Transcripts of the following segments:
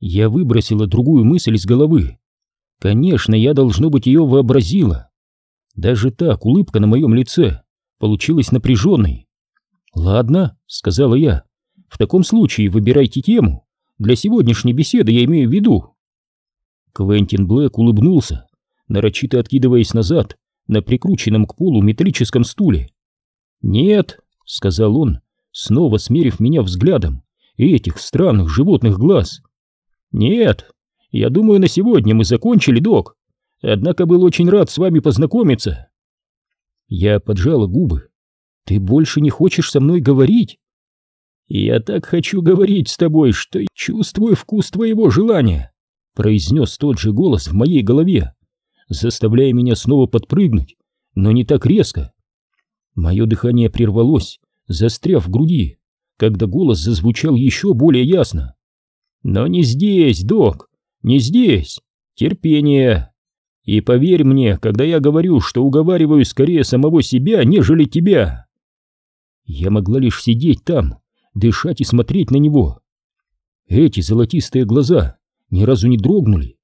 Я выбросила другую мысль из головы. Конечно, я, должно быть, ее вообразила. Даже так улыбка на моем лице получилась напряженной. «Ладно», — сказала я, — «в таком случае выбирайте тему. Для сегодняшней беседы я имею в виду». Квентин Блэк улыбнулся, нарочито откидываясь назад на прикрученном к полу металлическом стуле. «Нет», — сказал он, снова смерив меня взглядом этих странных животных глаз. «Нет, я думаю, на сегодня мы закончили, док. Однако был очень рад с вами познакомиться». Я поджала губы. «Ты больше не хочешь со мной говорить?» «Я так хочу говорить с тобой, что чувствую вкус твоего желания», произнес тот же голос в моей голове, заставляя меня снова подпрыгнуть, но не так резко. Мое дыхание прервалось, застряв в груди, когда голос зазвучал еще более ясно. «Но не здесь, док, не здесь. Терпение. И поверь мне, когда я говорю, что уговариваю скорее самого себя, нежели тебя». Я могла лишь сидеть там, дышать и смотреть на него. Эти золотистые глаза ни разу не дрогнули.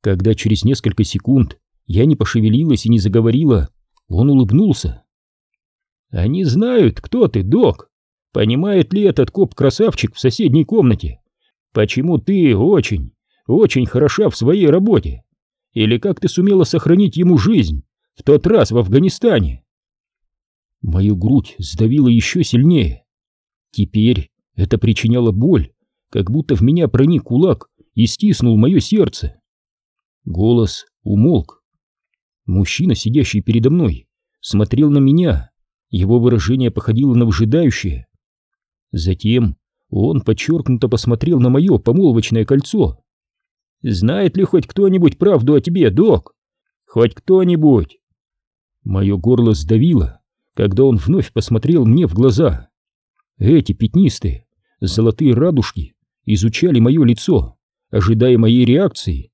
Когда через несколько секунд я не пошевелилась и не заговорила, он улыбнулся. «Они знают, кто ты, док. Понимает ли этот коп-красавчик в соседней комнате? Почему ты очень, очень хороша в своей работе? Или как ты сумела сохранить ему жизнь в тот раз в Афганистане?» Мою грудь сдавило еще сильнее. Теперь это причиняло боль, как будто в меня проник кулак и стиснул мое сердце. Голос умолк. Мужчина, сидящий передо мной, смотрел на меня. Его выражение походило на выжидающее. Затем он подчеркнуто посмотрел на мое помолвочное кольцо. «Знает ли хоть кто-нибудь правду о тебе, док? Хоть кто-нибудь?» Мое горло сдавило, когда он вновь посмотрел мне в глаза. Эти пятнистые, золотые радужки изучали мое лицо, ожидая моей реакции.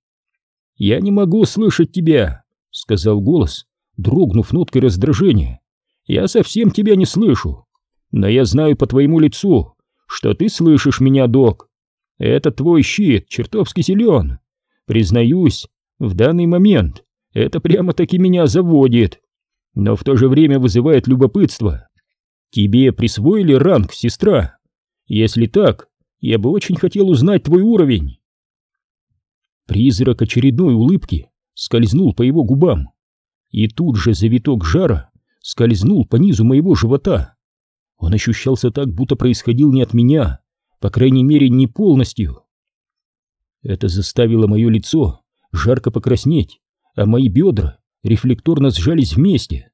«Я не могу слышать тебя», — сказал голос, дрогнув ноткой раздражения. «Я совсем тебя не слышу, но я знаю по твоему лицу, что ты слышишь меня, док. Это твой щит чертовски силен. Признаюсь, в данный момент это прямо-таки меня заводит, но в то же время вызывает любопытство. Тебе присвоили ранг, сестра? Если так, я бы очень хотел узнать твой уровень. Призрак очередной улыбки скользнул по его губам, и тут же завиток жара скользнул по низу моего живота. Он ощущался так, будто происходил не от меня, по крайней мере, не полностью. Это заставило мое лицо жарко покраснеть, а мои бедра рефлекторно сжались вместе.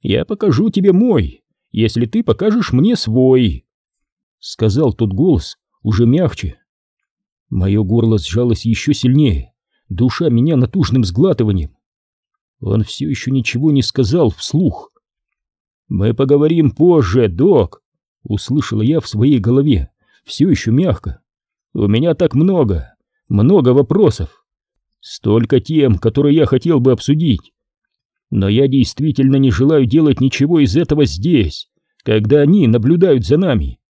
«Я покажу тебе мой, если ты покажешь мне свой», — сказал тот голос уже мягче. Мое горло сжалось еще сильнее, душа меня натужным сглатыванием. Он все еще ничего не сказал вслух. «Мы поговорим позже, док», — услышала я в своей голове, все еще мягко. «У меня так много, много вопросов. Столько тем, которые я хотел бы обсудить. Но я действительно не желаю делать ничего из этого здесь, когда они наблюдают за нами.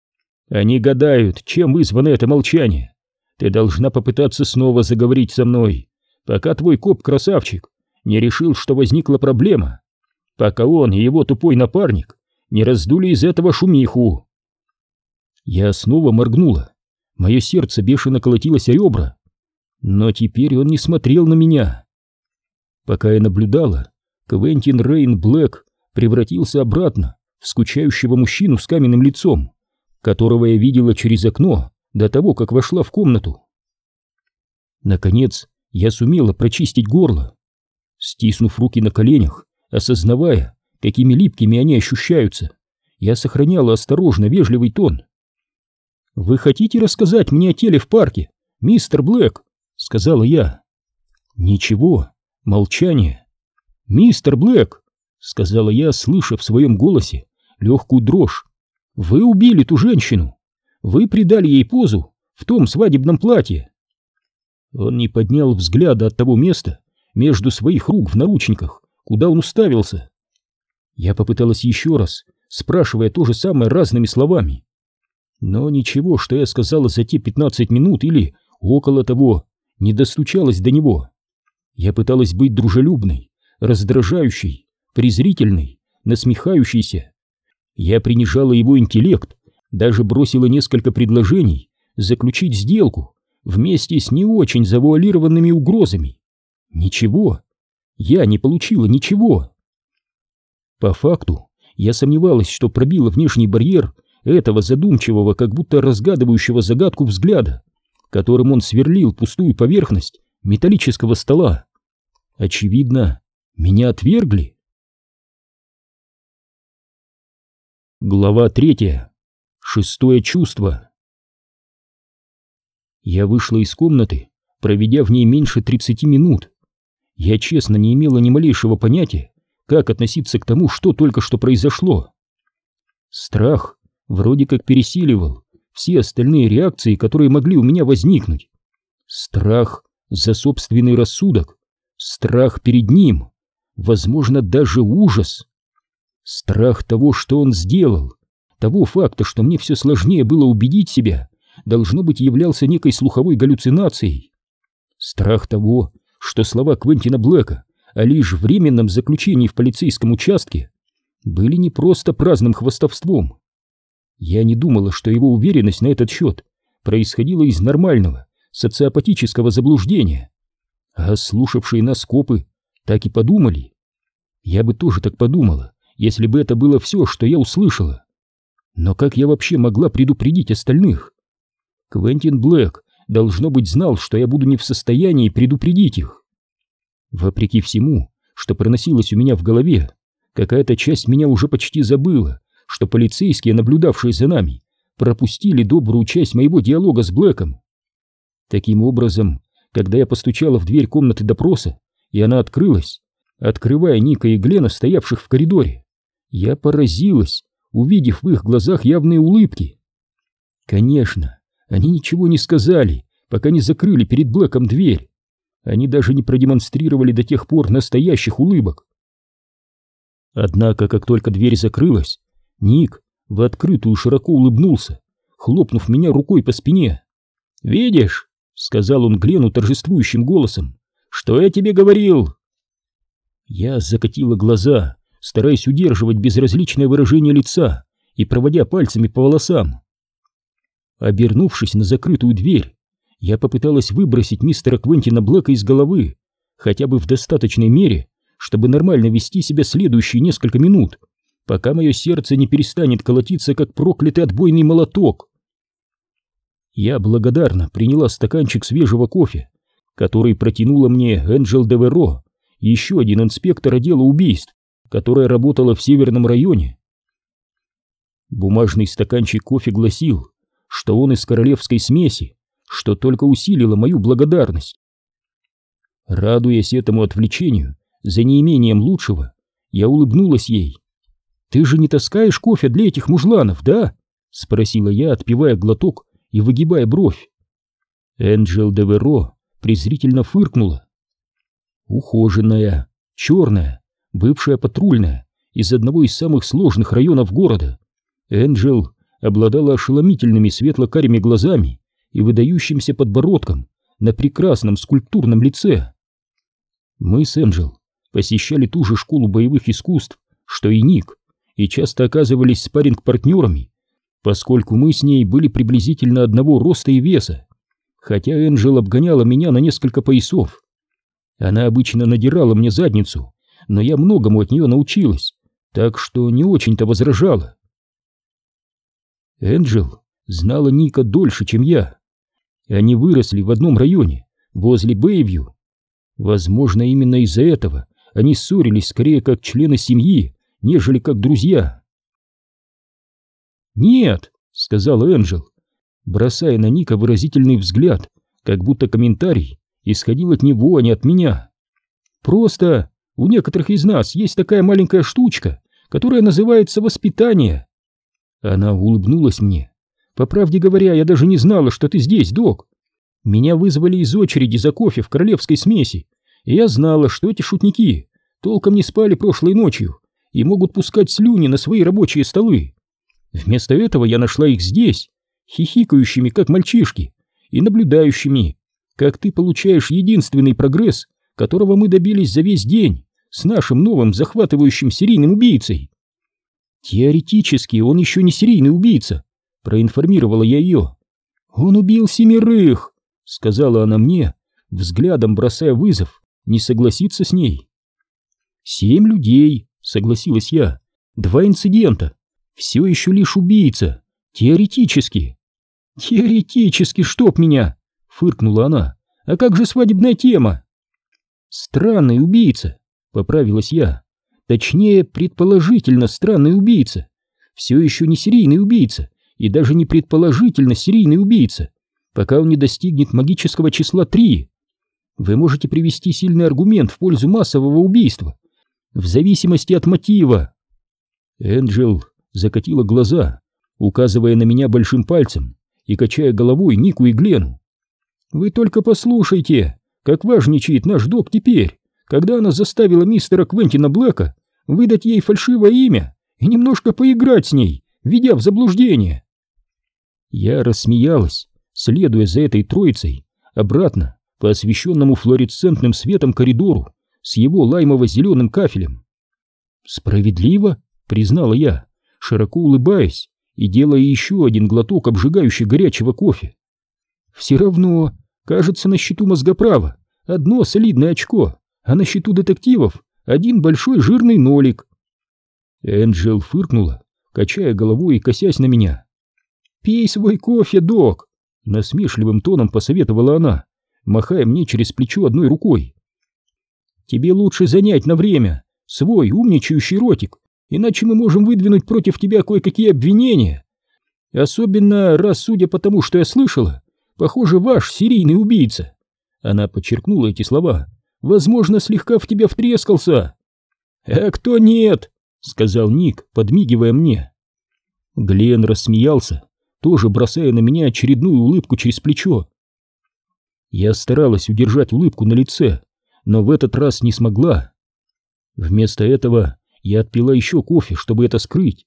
Они гадают, чем вызвано это молчание. Ты должна попытаться снова заговорить со мной, пока твой коп-красавчик не решил, что возникла проблема, пока он и его тупой напарник не раздули из этого шумиху. Я снова моргнула. Мое сердце бешено колотилось о ребра. Но теперь он не смотрел на меня. Пока я наблюдала, Квентин Рейн Блэк превратился обратно в скучающего мужчину с каменным лицом, которого я видела через окно до того, как вошла в комнату. Наконец, я сумела прочистить горло. Стиснув руки на коленях, осознавая, какими липкими они ощущаются, я сохраняла осторожно вежливый тон. «Вы хотите рассказать мне о теле в парке, мистер Блэк?» — сказала я. «Ничего, молчание». «Мистер Блэк!» — сказала я, слыша в своем голосе легкую дрожь. «Вы убили ту женщину! Вы придали ей позу в том свадебном платье!» Он не поднял взгляда от того места между своих рук в наручниках, куда он уставился. Я попыталась еще раз, спрашивая то же самое разными словами. Но ничего, что я сказала за те пятнадцать минут или около того, не достучалась до него. Я пыталась быть дружелюбной, раздражающей, презрительной, насмехающейся. Я принижала его интеллект, даже бросила несколько предложений заключить сделку вместе с не очень завуалированными угрозами. Ничего. Я не получила ничего. По факту, я сомневалась, что пробила внешний барьер этого задумчивого, как будто разгадывающего загадку взгляда, которым он сверлил пустую поверхность металлического стола. Очевидно, меня отвергли. Глава третья. Шестое чувство. Я вышла из комнаты, проведя в ней меньше 30 минут. Я честно не имела ни малейшего понятия, как относиться к тому, что только что произошло. Страх вроде как пересиливал все остальные реакции, которые могли у меня возникнуть. Страх за собственный рассудок, страх перед ним, возможно, даже ужас. Страх того, что он сделал, того факта, что мне все сложнее было убедить себя, должно быть, являлся некой слуховой галлюцинацией. Страх того, что слова Квентина Блэка о лишь временном заключении в полицейском участке были не просто праздным хвастовством. Я не думала, что его уверенность на этот счет происходила из нормального, социопатического заблуждения. А слушавшие нас копы так и подумали. Я бы тоже так подумала, если бы это было все, что я услышала. Но как я вообще могла предупредить остальных? Квентин Блэк, должно быть, знал, что я буду не в состоянии предупредить их. Вопреки всему, что проносилось у меня в голове, какая-то часть меня уже почти забыла, что полицейские, наблюдавшие за нами, пропустили добрую часть моего диалога с Блэком. Таким образом, когда я постучала в дверь комнаты допроса, и она открылась, открывая Ника и Глена, стоявших в коридоре, я поразилась, увидев в их глазах явные улыбки. Конечно, они ничего не сказали, пока не закрыли перед Блэком дверь. Они даже не продемонстрировали до тех пор настоящих улыбок. Однако, как только дверь закрылась, Ник в открытую широко улыбнулся, хлопнув меня рукой по спине. «Видишь?» — сказал он Глену торжествующим голосом. «Что я тебе говорил?» Я закатила глаза, стараясь удерживать безразличное выражение лица и проводя пальцами по волосам. Обернувшись на закрытую дверь, я попыталась выбросить мистера Квентина Блэка из головы, хотя бы в достаточной мере, чтобы нормально вести себя следующие несколько минут, пока мое сердце не перестанет колотиться, как проклятый отбойный молоток. Я благодарно приняла стаканчик свежего кофе, который протянула мне Энджел Деверо, еще один инспектор отдела убийств, которая работала в северном районе. Бумажный стаканчик кофе гласил, что он из королевской смеси, что только усилило мою благодарность. Радуясь этому отвлечению, за неимением лучшего, я улыбнулась ей. «Ты же не таскаешь кофе для этих мужланов, да?» — спросила я, отпивая глоток и выгибая бровь. Энджел Деверо презрительно фыркнула. Ухоженная, черная, бывшая патрульная из одного из самых сложных районов города, Энджел обладала ошеломительными светло-карими глазами и выдающимся подбородком на прекрасном скульптурном лице. Мы с Энджел посещали ту же школу боевых искусств, что и Ник, и часто оказывались спарринг-партнерами, поскольку мы с ней были приблизительно одного роста и веса, хотя Энджел обгоняла меня на несколько поясов. Она обычно надирала мне задницу, но я многому от нее научилась, так что не очень-то возражала. Энджел знала Ника дольше, чем я. Они выросли в одном районе, возле Бэйвью. Возможно, именно из-за этого они ссорились скорее как члены семьи, нежели как друзья. «Нет», — сказала Энджел, бросая на Ника выразительный взгляд, как будто комментарий исходил от него, а не от меня. «Просто у некоторых из нас есть такая маленькая штучка, которая называется воспитание. Она улыбнулась мне. По правде говоря, я даже не знала, что ты здесь, док. Меня вызвали из очереди за кофе в королевской смеси, и я знала, что эти шутники толком не спали прошлой ночью и могут пускать слюни на свои рабочие столы. Вместо этого я нашла их здесь, хихикающими, как мальчишки, и наблюдающими, как ты получаешь единственный прогресс, которого мы добились за весь день с нашим новым захватывающим серийным убийцей. Теоретически он еще не серийный убийца, проинформировала я ее. Он убил семерых, сказала она мне, взглядом бросая вызов, не согласиться с ней. Семь людей, согласилась я, два инцидента, все еще лишь убийца, теоретически. Теоретически, чтоб меня, фыркнула она. А как же свадебная тема? Странный убийца, поправилась я. Точнее, предположительно странный убийца. Все еще не серийный убийца, и даже не предположительно серийный убийца, пока он не достигнет магического числа 3. Вы можете привести сильный аргумент в пользу массового убийства, в зависимости от мотива. Энджел закатила глаза, указывая на меня большим пальцем и качая головой Нику и Глену. «Вы только послушайте, как важничает наш док теперь, когда она заставила мистера Квентина Блэка выдать ей фальшивое имя и немножко поиграть с ней, введя в заблуждение». Я рассмеялась, следуя за этой троицей обратно по освещенному флуоресцентным светом коридору с его лаймово-зеленым кафелем. «Справедливо», — признала я, широко улыбаясь и делая еще один глоток обжигающего горячего кофе. «Все равно, кажется, на счету мозгоправа одно солидное очко, а на счету детективов один большой жирный нолик». Энджел фыркнула, качая головой и косясь на меня. «Пей свой кофе, док!» — насмешливым тоном посоветовала она, махая мне через плечо одной рукой. «Тебе лучше занять на время свой умничающий ротик, иначе мы можем выдвинуть против тебя кое-какие обвинения. Особенно раз, судя по тому, что я слышала, похоже, ваш серийный убийца». Она подчеркнула эти слова. «Возможно, слегка в тебя втрескался». «А кто нет?» — сказал Ник, подмигивая мне. Глен рассмеялся, тоже бросая на меня очередную улыбку через плечо. Я старалась удержать улыбку на лице, но в этот раз не смогла. Вместо этого я отпила еще кофе, чтобы это скрыть.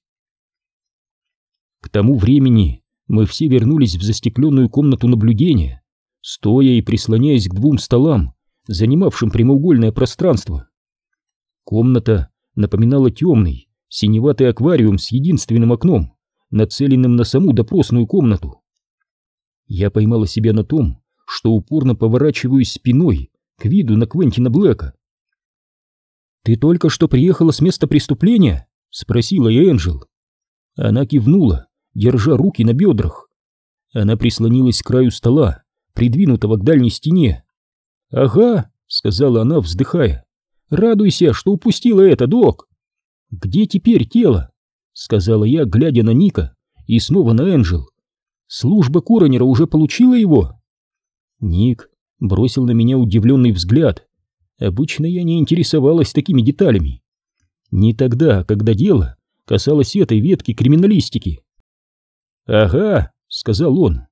К тому времени мы все вернулись в застекленную комнату наблюдения, стоя и прислоняясь к двум столам, занимавшим прямоугольное пространство. Комната напоминала темный, синеватый аквариум с единственным окном, нацеленным на саму допросную комнату. Я поймала себя на том, что упорно поворачиваюсь спиной к виду на Квентина Блэка. «Ты только что приехала с места преступления?» — спросила я Энджел. Она кивнула, держа руки на бедрах. Она прислонилась к краю стола, придвинутого к дальней стене. «Ага», — сказала она, вздыхая. «Радуйся, что упустила это, док!» «Где теперь тело?» — сказала я, глядя на Ника и снова на Энджел. «Служба Коронера уже получила его?» Ник бросил на меня удивленный взгляд. Обычно я не интересовалась такими деталями. Не тогда, когда дело касалось этой ветки криминалистики. «Ага», — сказал он.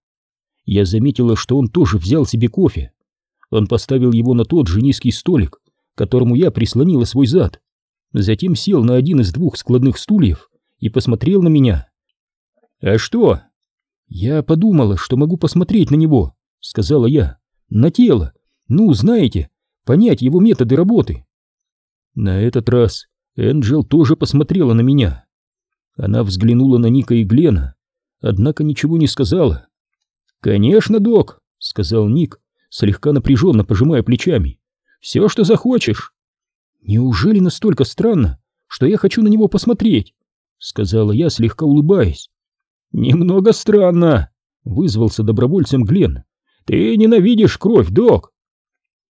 Я заметила, что он тоже взял себе кофе. Он поставил его на тот же низкий столик, к которому я прислонила свой зад. Затем сел на один из двух складных стульев и посмотрел на меня. «А что?» «Я подумала, что могу посмотреть на него», — сказала я. «На тело. Ну, знаете, понять его методы работы». На этот раз Энджел тоже посмотрела на меня. Она взглянула на Ника и Глена, однако ничего не сказала. «Конечно, док», — сказал Ник, слегка напряженно пожимая плечами. «Все, что захочешь». «Неужели настолько странно, что я хочу на него посмотреть?» сказала я, слегка улыбаясь. Немного странно, вызвался добровольцем Глен. Ты ненавидишь кровь, док.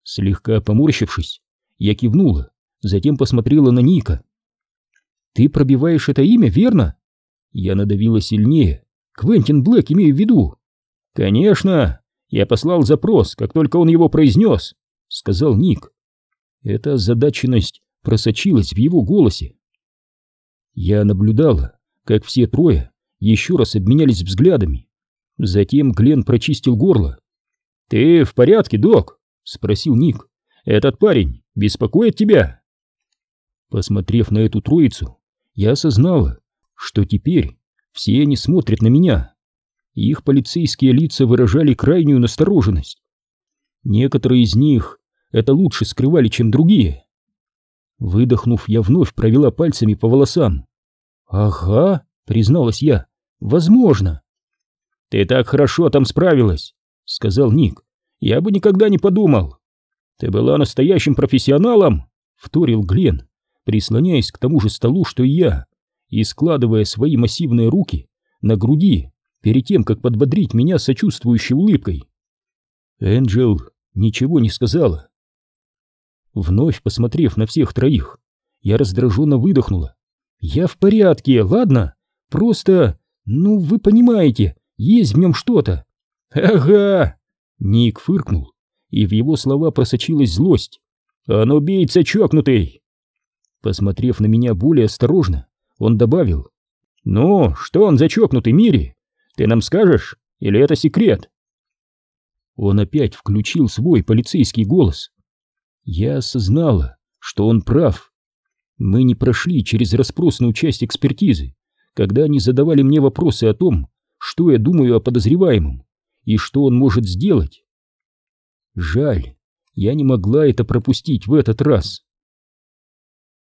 Слегка поморщившись, я кивнула, затем посмотрела на Ника. Ты пробиваешь это имя, верно? Я надавила сильнее. Квентин Блэк имею в виду. Конечно, я послал запрос, как только он его произнес, сказал Ник. Эта озадаченность просочилась в его голосе. Я наблюдала, как все трое еще раз обменялись взглядами. Затем Глен прочистил горло. «Ты в порядке, док?» — спросил Ник. «Этот парень беспокоит тебя?» Посмотрев на эту троицу, я осознала, что теперь все они смотрят на меня. Их полицейские лица выражали крайнюю настороженность. Некоторые из них это лучше скрывали, чем другие. Выдохнув, я вновь провела пальцами по волосам. «Ага», — призналась я, — «возможно». «Ты так хорошо там справилась», — сказал Ник. «Я бы никогда не подумал». «Ты была настоящим профессионалом», — вторил Глен, прислоняясь к тому же столу, что и я, и складывая свои массивные руки на груди перед тем, как подбодрить меня сочувствующей улыбкой. Энджел ничего не сказала. Вновь посмотрев на всех троих, я раздраженно выдохнула. «Я в порядке, ладно? Просто, ну, вы понимаете, есть в нем что-то». «Ага!» Ник фыркнул, и в его слова просочилась злость. «Он убийца чокнутый!» Посмотрев на меня более осторожно, он добавил. «Ну, что он за чокнутый, Мири? Ты нам скажешь? Или это секрет?» Он опять включил свой полицейский голос. Я осознала, что он прав. Мы не прошли через расспросную часть экспертизы, когда они задавали мне вопросы о том, что я думаю о подозреваемом и что он может сделать. Жаль, я не могла это пропустить в этот раз.